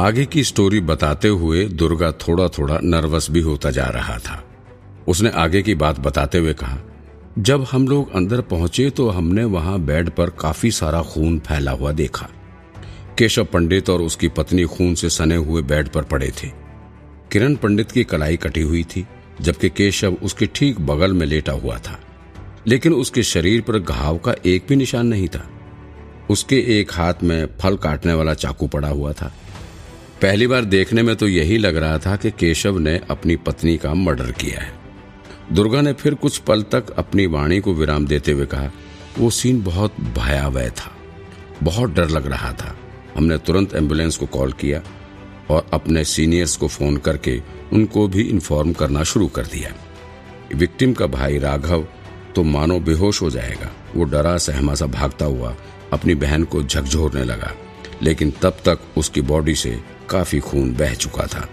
आगे की स्टोरी बताते हुए दुर्गा थोड़ा थोड़ा नर्वस भी होता जा रहा था। उसने आगे की बात बताते हुए कहा, जब हम लोग अंदर पहुँचे तो हमने वहाँ बेड पर काफ़ी सारा खून फैला हुआ देखा। केशव पंडित और उसकी पत्नी खून से सने हुए बेड पर पड़े थे। किरण पंडित की कलाई कटी हुई थी, जबकि केशव उसके ठीक बगल में लेटा हुआ था। लेकिन उसके शरीर पर घाव का एक भी निशान नहीं था। उसके एक हाथ में फल काटने वाला चाकू पड़ा हुआ था। पहली बार देखने में तो यही लग रहा था कि केशव ने अपनी पत्नी का मर्डर किया है। दुर्गा ने फिर कुछ पल तक अपनी वाणी को विराम देते हुए कहा, वो सीन बहुत भयावह था। बहुत डर लग रहा था। हमने तुरंत एंबुलेंस को कॉल किया और अपने सीनियर्स को फ़ोन करके उनको भी इन्फॉर्म करना शुरू कर दिया। विक्टिम का भाई राघव तो मानो बेहोश हो जाएगा। वो डरा, सहमा सा भागता हुआ अपनी बहन को झकझोरने लगा। लेकिन तब तक उसकी बॉडी से काफ़ी खून बह चुका था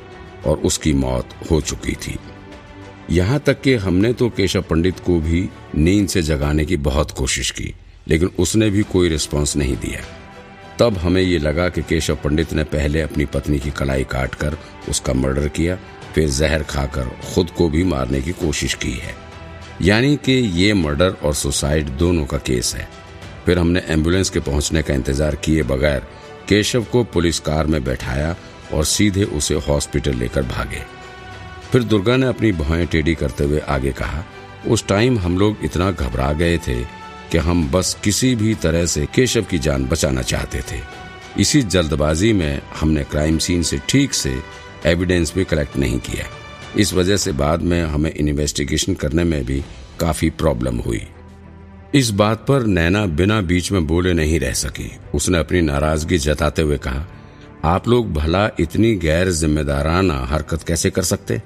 और उसकी मौत हो चुकी थी। यहाँ तक कि हमने तो केशव पंडित को भी नींद से जगाने की बहुत कोशिश की, लेकिन उसने भी कोई रिस्पांस नहीं दिया। तब हमें ये लगा कि केशव पंडित ने पहले अपनी पत्नी की कलाई काटकर उसका मर्डर किया, फिर जहर खाकर खुद को भी मारने की कोशिश की है। यानी कि ये मर्डर और सुसाइड दोनों का केस है। फिर हमने एंबुलेंस के पहुँचने का इंतज़ार किए बगैर केशव को पुलिस कार में बैठाया और सीधे उसे हॉस्पिटल लेकर भागे। फिर दुर्गा ने अपनी भौएँ टेढ़ी करते हुए आगे कहा, उस टाइम हम लोग इतना घबरा गए थे कि हम बस किसी भी तरह से केशव की जान बचाना चाहते थे। इसी जल्दबाजी में हमने क्राइम सीन से ठीक से एविडेंस भी कलेक्ट नहीं किया। इस वजह से बाद में हमें इन्वेस्टिगेशन करने में भी काफ़ी प्रॉब्लम हुई। इस बात पर नैना बिना बीच में बोले नहीं रह सकी। उसने अपनी नाराज़गी जताते हुए कहा, आप लोग भला इतनी गैर जिम्मेदाराना हरकत कैसे कर सकते?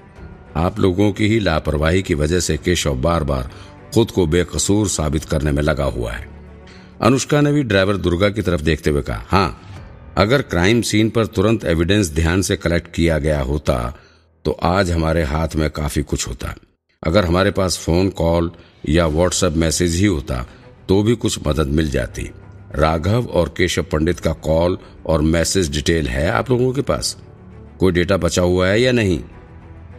आप लोगों की ही लापरवाही की वजह से केशव बार बार खुद को बेकसूर साबित करने में लगा हुआ है। अनुष्का ने भी ड्राइवर दुर्गा की तरफ़ देखते हुए कहा हाँ अगर क्राइम सीन पर तुरंत एविडेंस ध्यान से कलेक्ट किया गया होता तो आज हमारे हाथ में काफ़ी कुछ होता। अगर हमारे पास फ़ोन, कॉल या व्हाट्सएप मैसेज ही होता तो भी कुछ मदद मिल जाती। राघव और केशव पंडित का कॉल और मैसेज डिटेल है आप लोगों के पास? कोई डेटा बचा हुआ है या नहीं?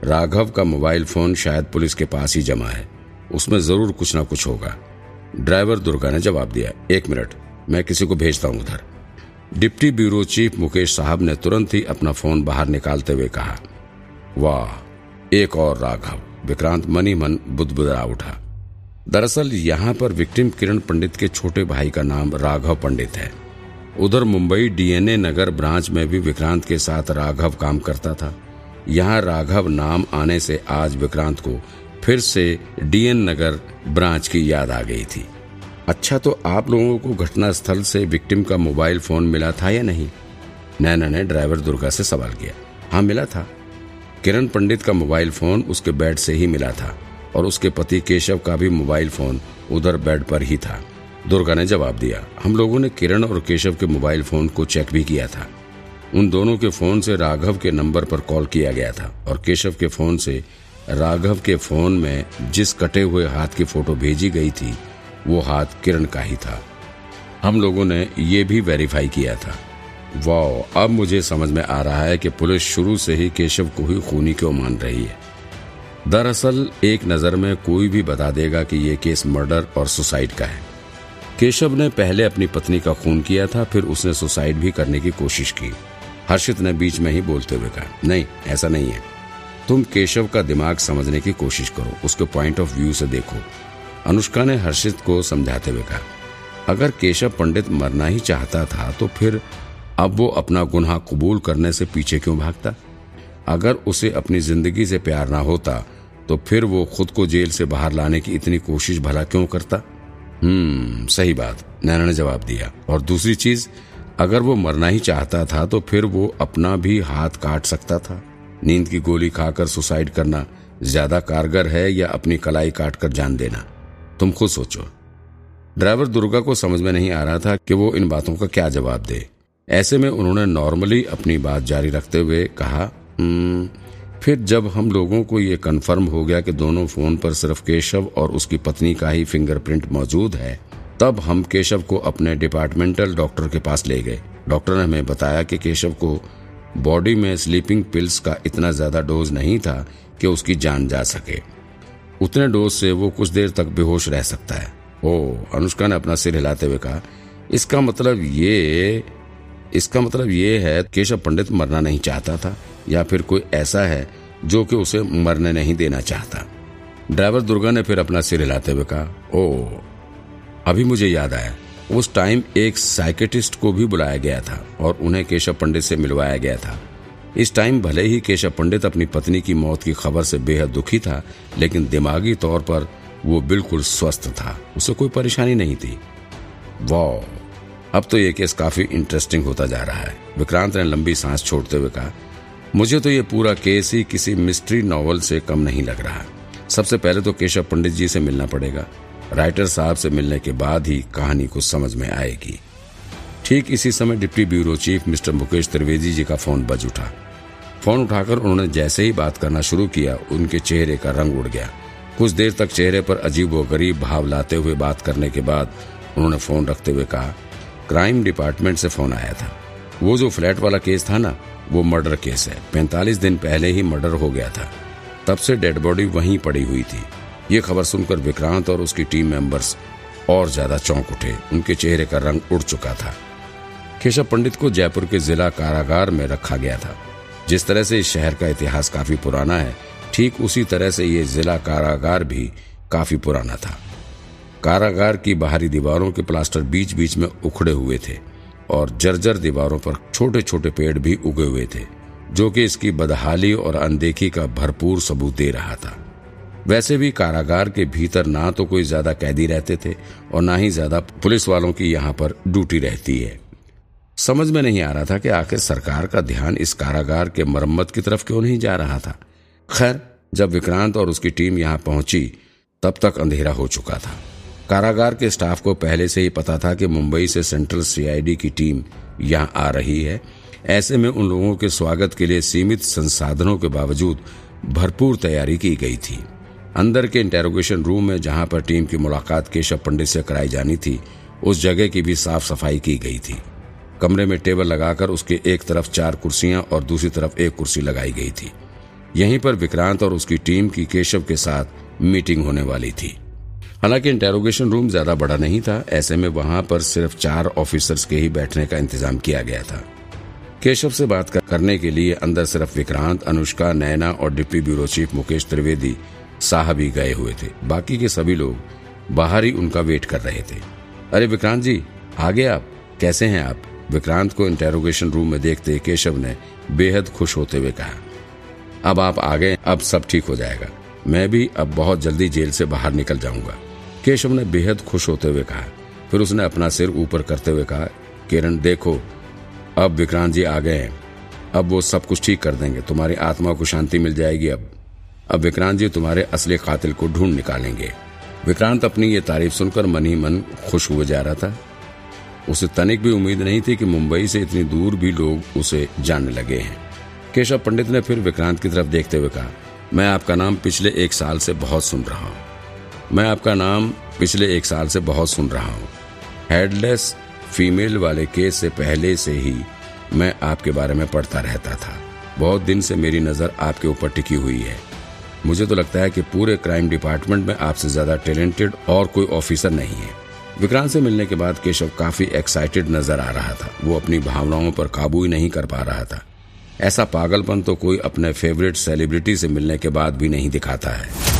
राघव का मोबाइल फ़ोन शायद पुलिस के पास ही जमा है। उसमें ज़रूर कुछ ना कुछ होगा। ड्राइवर दुर्गा ने जवाब दिया। एक मिनट, मैं किसी को भेजता हूँ उधर। डिप्टी ब्यूरो चीफ मुकेश साहब ने तुरंत ही अपना फ़ोन बाहर निकालते हुए कहा, वाह, एक और राघव। विक्रांत मनी मन बुदबुदा उठा। दरअसल यहाँ पर विक्टिम किरण पंडित के छोटे भाई का नाम राघव पंडित है। उधर मुंबई डीएनए नगर ब्रांच में भी विक्रांत के साथ राघव काम करता था। यहाँ राघव नाम आने से आज विक्रांत को फिर से डीएन नगर ब्रांच की याद आ गई थी। अच्छा तो आप लोगों को घटना स्थल से विक्टिम का मोबाइल फ़ोन मिला था या नहीं? नैना ने ड्राइवर दुर्गा से सवाल किया। हाँ मिला था। किरण पंडित का मोबाइल फ़ोन उसके बेड से ही मिला था और उसके पति केशव का भी मोबाइल फ़ोन उधर बेड पर ही था। दुर्गा ने जवाब दिया, हम लोगों ने किरण और केशव के मोबाइल फ़ोन को चेक भी किया था। उन दोनों के फ़ोन से राघव के नंबर पर कॉल किया गया था और केशव के फ़ोन से राघव के फ़ोन में जिस कटे हुए हाथ की फ़ोटो भेजी गई थी, वो हाथ किरण का ही था। हम लोगों ने ये भी वेरीफाई किया था। वाह अब मुझे समझ में आ रहा है कि पुलिस शुरू से ही केशव को ही खूनी क्यों मान रही है। दरअसल, एक नज़र में कोई भी बता देगा कि ये केस मर्डर और सुसाइड का है। केशव ने पहले अपनी पत्नी का खून किया था, फिर उसने सुसाइड भी करने की कोशिश की। हर्षित ने बीच में ही बोलते हुए कहा, नहीं, ऐसा नहीं है। तुम केशव का दिमाग समझने की कोशिश करो, उसके पॉइंट ऑफ़ व्यू से देखो। अनुष्का ने हर्षित को समझाते हुए कहा, अगर केशव पंडित मरना ही चाहता था तो फिर अब वो अपना गुनाह कबूल करने से पीछे क्यों भागता? अगर उसे अपनी ज़िंदगी से प्यार ना होता तो फिर वो खुद को जेल से बाहर लाने की इतनी कोशिश भला क्यों करता? हम्म सही बात, नैना ने जवाब दिया। और दूसरी चीज़, अगर वो मरना ही चाहता था तो फिर वो अपना भी हाथ काट सकता था। नींद की गोली खाकर सुसाइड करना ज़्यादा कारगर है या अपनी कलाई काट कर जान देना? तुम खुद सोचो। ड्राइवर दुर्गा को समझ में नहीं आ रहा था कि वो इन बातों का क्या जवाब दे। ऐसे में उन्होंने नॉर्मली अपनी बात जारी रखते हुए कहा फिर जब हम लोगों को ये कंफर्म हो गया कि दोनों फ़ोन पर सिर्फ़ केशव और उसकी पत्नी का ही फिंगरप्रिंट मौजूद है, तब हम केशव को अपने डिपार्टमेंटल डॉक्टर के पास ले गए। डॉक्टर ने हमें बताया कि केशव को बॉडी में स्लीपिंग पिल्स का इतना ज़्यादा डोज नहीं था कि उसकी जान जा सके। उतने डोज से वो कुछ देर तक बेहोश रह सकता है। ओ अनुष्का ने अपना सिर हिलाते हुए कहा, इसका मतलब ये इसका मतलब ये है, केशव पंडित मरना नहीं चाहता था, या फिर कोई ऐसा है जो कि उसे मरने नहीं देना चाहता। ड्राइवर दुर्गा ने फिर अपना सिर हिलाते हुए कहा ओ अभी मुझे याद आया। उस टाइम एक साइकेटिस्ट को भी बुलाया गया था और उन्हें केशव पंडित से मिलवाया गया था। इस टाइम भले ही केशव पंडित अपनी पत्नी की मौत की खबर से बेहद दुखी था, लेकिन दिमागी तौर पर वो बिल्कुल स्वस्थ था। उसे कोई परेशानी नहीं थी। वाह! अब तो ये केस काफ़ी इंटरेस्टिंग होता जा रहा है। विक्रांत ने लंबी सांस छोड़ते हुए कहा, मुझे तो ये पूरा केस ही किसी मिस्ट्री नॉवल से कम नहीं लग रहा। सबसे पहले तो केशव पंडित जी से मिलना पड़ेगा। राइटर साहब से मिलने के बाद ही कहानी को समझ में आएगी। ठीक इसी समय deputy bureau chief mister Mukesh Trivedi ji का फ़ोन बज उठा। फ़ोन उठाकर उन्होंने जैसे ही बात करना शुरू किया, उनके चेहरे का रंग उड़ गया। कुछ देर तक चेहरे पर अजीब व गरीब भाव लाते हुए बात करने के बाद उन्होंने फ़ोन रखते हुए कहा क्राइम डिपार्टमेंट से फ़ोन आया था। वो जो फ्लैट वाला केस था ना, वो मर्डर केस है। पैंतालीस दिन पहले ही मर्डर हो गया था। तब से डेड बॉडी वहीं पड़ी हुई थी। ये खबर सुनकर विक्रांत और उसकी टीम मेंबर्स और ज़्यादा चौंक उठे। उनके चेहरे का रंग उड़ चुका था। केशव पंडित को जयपुर के जिला कारागार में रखा गया था। जिस तरह से इस शहर का इतिहास काफ़ी पुराना है, ठीक उसी तरह से ये जिला कारागार भी काफ़ी पुराना था। कारागार की बाहरी दीवारों के प्लास्टर बीच बीच में उखड़े हुए थे और जर्जर दीवारों पर छोटे छोटे पेड़ भी उगे हुए थे, जो कि इसकी बदहाली और अनदेखी का भरपूर सबूत दे रहा था। वैसे भी कारागार के भीतर ना तो कोई ज़्यादा कैदी रहते थे और ना ही ज़्यादा पुलिस वालों की यहाँ पर ड्यूटी रहती है। समझ में नहीं आ रहा था कि आखिर सरकार का ध्यान इस कारागार के मरम्मत की तरफ़ क्यों नहीं जा रहा था। खैर, जब विक्रांत और उसकी टीम यहाँ पहुँची, तब तक अंधेरा हो चुका था। कारागार के स्टाफ को पहले से ही पता था कि मुंबई से सेंट्रल सीआईडी की टीम यहाँ आ रही है। ऐसे में उन लोगों के स्वागत के लिए सीमित संसाधनों के बावजूद भरपूर तैयारी की गई थी। अंदर के इंटेरोगेशन रूम में जहाँ पर टीम की मुलाकात केशव पंडित से कराई जानी थी, उस जगह की भी साफ़ सफ़ाई की गई थी। कमरे में टेबल लगाकर उसके एक तरफ़ चार कुर्सियाँ और दूसरी तरफ़ एक कुर्सी लगाई गई थी। यहीं पर विक्रांत और उसकी टीम की केशव के साथ मीटिंग होने वाली थी। हालाँकि इंटेरोगेशन रूम ज़्यादा बड़ा नहीं था, ऐसे में वहाँ पर सिर्फ़ चार ऑफिसर्स के ही बैठने का इंतज़ाम किया गया था। केशव से बात करने के लिए अंदर सिर्फ़ विक्रांत, अनुष्का, नैना और deputy bureau chief Mukesh Trivedi साहब ही गए हुए थे। बाकी के सभी लोग बाहर ही उनका वेट कर रहे थे। अरे विक्रांत जी, आगे आप? कैसे हैं आप? विक्रांत को इंटेरोगेशन रूम में देखते केशव ने बेहद खुश होते हुए कहा, अब आप आ गए, अब सब ठीक हो जाएगा। मैं भी अब बहुत जल्दी जेल से बाहर निकल जाऊँगा। केशव ने बेहद खुश होते हुए कहा। फिर उसने अपना सिर ऊपर करते हुए कहा, किरण, देखो, अब विक्रांत जी आ गए हैं। अब वो सब कुछ ठीक कर देंगे। तुम्हारी आत्मा को शांति मिल जाएगी अब। अब विक्रांत जी तुम्हारे असली कातिल को ढूंढ निकालेंगे। विक्रांत अपनी ये तारीफ़ सुनकर मन ही मन खुश हुए जा रहा था। उसे तनिक भी उम्मीद नहीं थी कि मुंबई से इतनी दूर भी लोग उसे जानने लगे हैं। केशव पंडित ने फिर विक्रांत की तरफ़ देखते हुए कहा, मैं आपका नाम पिछले एक साल से बहुत सुन रहा हूँ। मैं आपका नाम पिछले एक साल से बहुत सुन रहा हूँ। हेडलेस फीमेल वाले केस से पहले से ही मैं आपके बारे में पढ़ता रहता था। बहुत दिन से मेरी नज़र आपके ऊपर टिकी हुई है। मुझे तो लगता है कि पूरे क्राइम डिपार्टमेंट में आपसे ज़्यादा टैलेंटेड और कोई ऑफिसर नहीं है। विक्रांत से मिलने के बाद केशव काफ़ी एक्साइटेड नज़र आ रहा था। वो अपनी भावनाओं पर काबू ही नहीं कर पा रहा था। ऐसा पागलपन तो कोई अपने फेवरेट सेलिब्रिटी से मिलने के बाद भी नहीं दिखाता है।